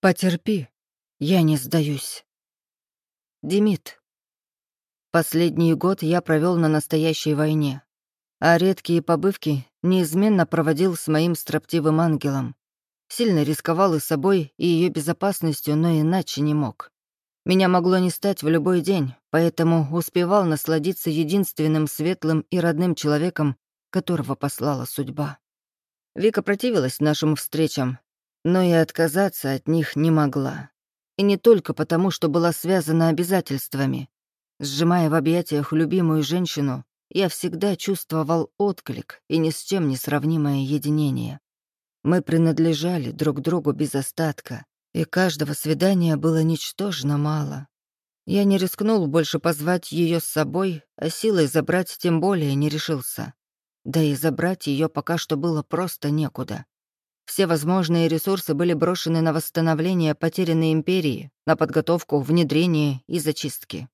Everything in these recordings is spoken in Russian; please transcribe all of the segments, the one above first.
Потерпи, я не сдаюсь. Демид. Последний год я провел на настоящей войне, а редкие побывки неизменно проводил с моим строптивым ангелом. Сильно рисковал и собой, и ее безопасностью, но иначе не мог. Меня могло не стать в любой день, поэтому успевал насладиться единственным светлым и родным человеком, которого послала судьба. Вика противилась нашим встречам, но и отказаться от них не могла. И не только потому, что была связана обязательствами. Сжимая в объятиях любимую женщину, я всегда чувствовал отклик и ни с чем не сравнимое единение. Мы принадлежали друг другу без остатка, и каждого свидания было ничтожно мало. Я не рискнул больше позвать ее с собой, а силой забрать тем более не решился. Да и забрать ее пока что было просто некуда. Все возможные ресурсы были брошены на восстановление потерянной империи, на подготовку, внедрение и зачистки.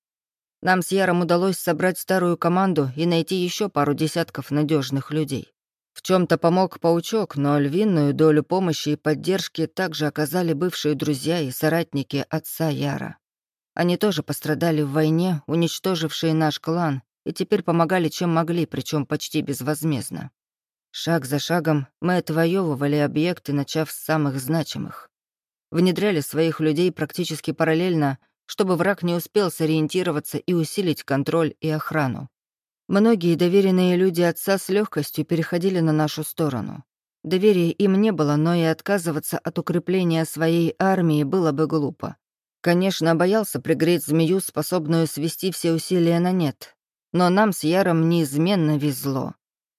Нам с Яром удалось собрать старую команду и найти еще пару десятков надежных людей. В чем то помог паучок, но львиную долю помощи и поддержки также оказали бывшие друзья и соратники отца Яра. Они тоже пострадали в войне, уничтожившие наш клан, и теперь помогали чем могли, причем почти безвозмездно. Шаг за шагом мы отвоевывали объекты, начав с самых значимых. Внедряли своих людей практически параллельно, чтобы враг не успел сориентироваться и усилить контроль и охрану. Многие доверенные люди отца с легкостью переходили на нашу сторону. Доверия им не было, но и отказываться от укрепления своей армии было бы глупо. Конечно, боялся пригреть змею, способную свести все усилия на нет. Но нам с Яром неизменно везло.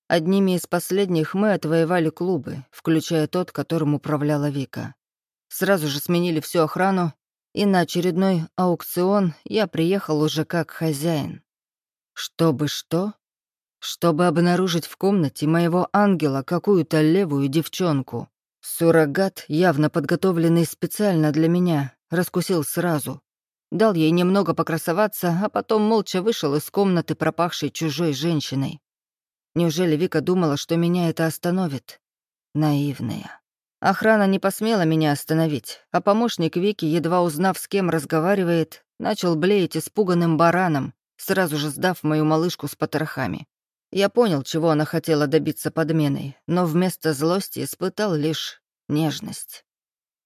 Одними из последних мы отвоевали клубы, включая тот, которым управляла Вика. Сразу же сменили всю охрану, и на очередной аукцион я приехал уже как хозяин. Чтобы что? Чтобы обнаружить в комнате моего ангела какую-то левую девчонку. Суррогат, явно подготовленный специально для меня, раскусил сразу. Дал ей немного покрасоваться, а потом молча вышел из комнаты, пропахшей чужой женщиной. Неужели Вика думала, что меня это остановит? Наивная. Охрана не посмела меня остановить, а помощник Вики, едва узнав, с кем разговаривает, начал блеять испуганным бараном, сразу же сдав мою малышку с потрохами. Я понял, чего она хотела добиться подменой, но вместо злости испытал лишь нежность.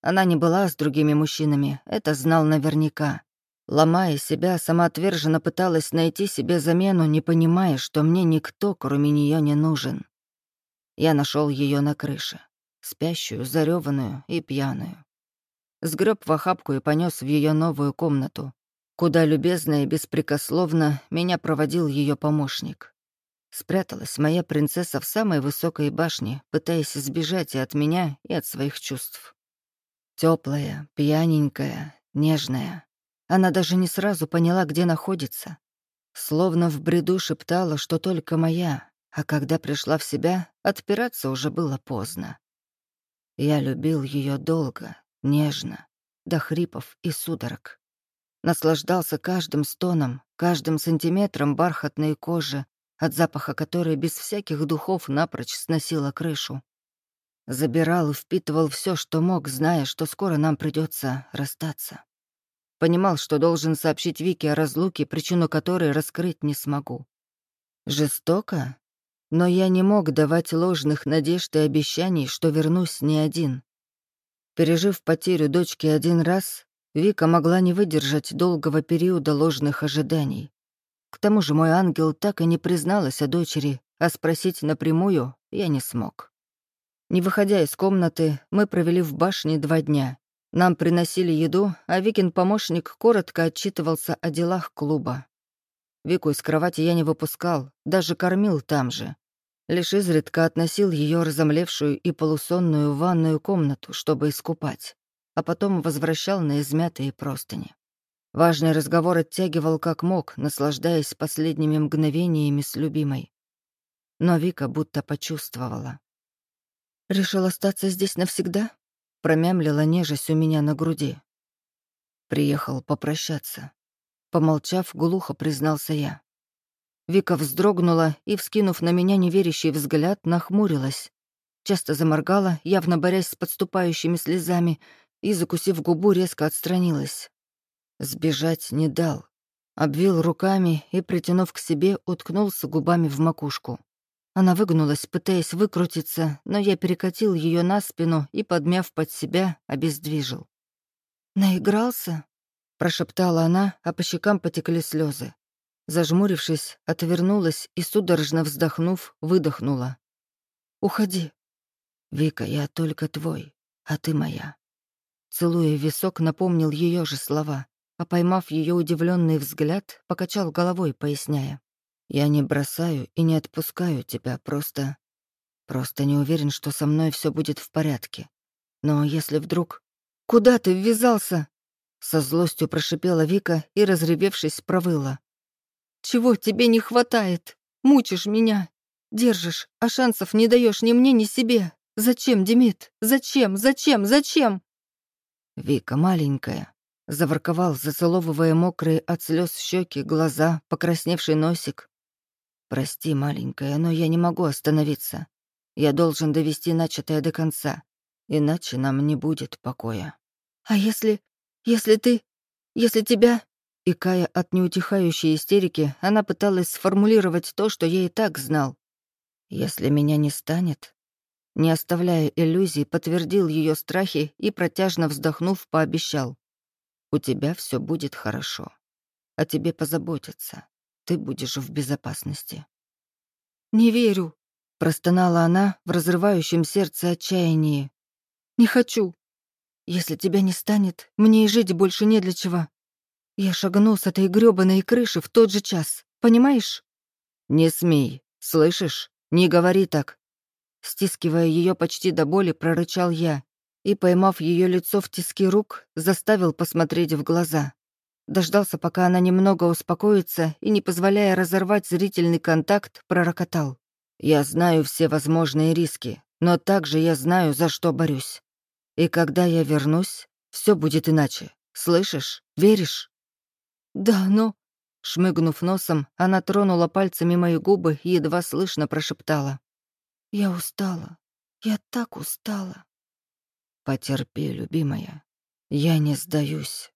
Она не была с другими мужчинами, это знал наверняка. Ломая себя, самоотверженно пыталась найти себе замену, не понимая, что мне никто, кроме нее, не нужен. Я нашел ее на крыше, спящую, зареванную и пьяную. Сгреб в охапку и понес в ее новую комнату, куда любезно и беспрекословно меня проводил ее помощник. Спряталась моя принцесса в самой высокой башне, пытаясь избежать и от меня, и от своих чувств. Теплая, пьяненькая, нежная. Она даже не сразу поняла, где находится. Словно в бреду шептала, что только моя, а когда пришла в себя, отпираться уже было поздно. Я любил ее долго, нежно, до хрипов и судорог. Наслаждался каждым стоном, каждым сантиметром бархатной кожи, от запаха которой без всяких духов напрочь сносила крышу. Забирал и впитывал все, что мог, зная, что скоро нам придется расстаться. Понимал, что должен сообщить Вике о разлуке, причину которой раскрыть не смогу. Жестоко? Но я не мог давать ложных надежд и обещаний, что вернусь не один. Пережив потерю дочки один раз, Вика могла не выдержать долгого периода ложных ожиданий. К тому же мой ангел так и не призналась о дочери, а спросить напрямую я не смог. Не выходя из комнаты, мы провели в башне два дня, нам приносили еду, а Викин помощник коротко отчитывался о делах клуба. Вику из кровати я не выпускал, даже кормил там же. Лишь изредка относил ее разомлевшую и полусонную ванную комнату, чтобы искупать, а потом возвращал на измятые простыни. Важный разговор оттягивал как мог, наслаждаясь последними мгновениями с любимой. Но Вика будто почувствовала. «Решил остаться здесь навсегда?» Промямлила нежесть у меня на груди. Приехал попрощаться. Помолчав, глухо признался я. Вика вздрогнула и, вскинув на меня неверящий взгляд, нахмурилась. Часто заморгала, явно борясь с подступающими слезами, и, закусив губу, резко отстранилась. Сбежать не дал. Обвил руками и, притянув к себе, уткнулся губами в макушку. Она выгнулась, пытаясь выкрутиться, но я перекатил ее на спину и, подмяв под себя, обездвижил. «Наигрался?» — прошептала она, а по щекам потекли слезы. Зажмурившись, отвернулась и, судорожно вздохнув, выдохнула. «Уходи». «Вика, я только твой, а ты моя». Целуя висок, напомнил ее же слова, а поймав ее удивленный взгляд, покачал головой, поясняя. «Я не бросаю и не отпускаю тебя, просто... Просто не уверен, что со мной все будет в порядке. Но если вдруг... Куда ты ввязался?» Со злостью прошипела Вика и, разревевшись, провыла. «Чего тебе не хватает? Мучишь меня. Держишь, а шансов не даешь ни мне, ни себе. Зачем, Демид? Зачем? Зачем? Зачем?» «Вика маленькая», — заворковал, зацеловывая мокрые от слез щеки, глаза, покрасневший носик. «Прости, маленькая, но я не могу остановиться. Я должен довести начатое до конца, иначе нам не будет покоя». «А если... если ты... если тебя...» Икая от неутихающей истерики, она пыталась сформулировать то, что я и так знал. «Если меня не станет, не оставляя иллюзий, подтвердил ее страхи и, протяжно вздохнув, пообещал. «У тебя все будет хорошо. О тебе позаботятся. Ты будешь в безопасности». «Не верю», — простонала она в разрывающем сердце отчаянии. «Не хочу. Если тебя не станет, мне и жить больше не для чего. Я шагнул с этой грёбаной крыши в тот же час, понимаешь?» «Не смей, слышишь? Не говори так. Стискивая ее почти до боли, прорычал я и, поймав ее лицо в тиски рук, заставил посмотреть в глаза. Дождался, пока она немного успокоится и, не позволяя разорвать зрительный контакт, пророкотал. «Я знаю все возможные риски, но также я знаю, за что борюсь. И когда я вернусь, все будет иначе. Слышишь? Веришь?» «Да, но...» Шмыгнув носом, она тронула пальцами мои губы и едва слышно прошептала. Я устала. Я так устала. Потерпи, любимая. Я не сдаюсь.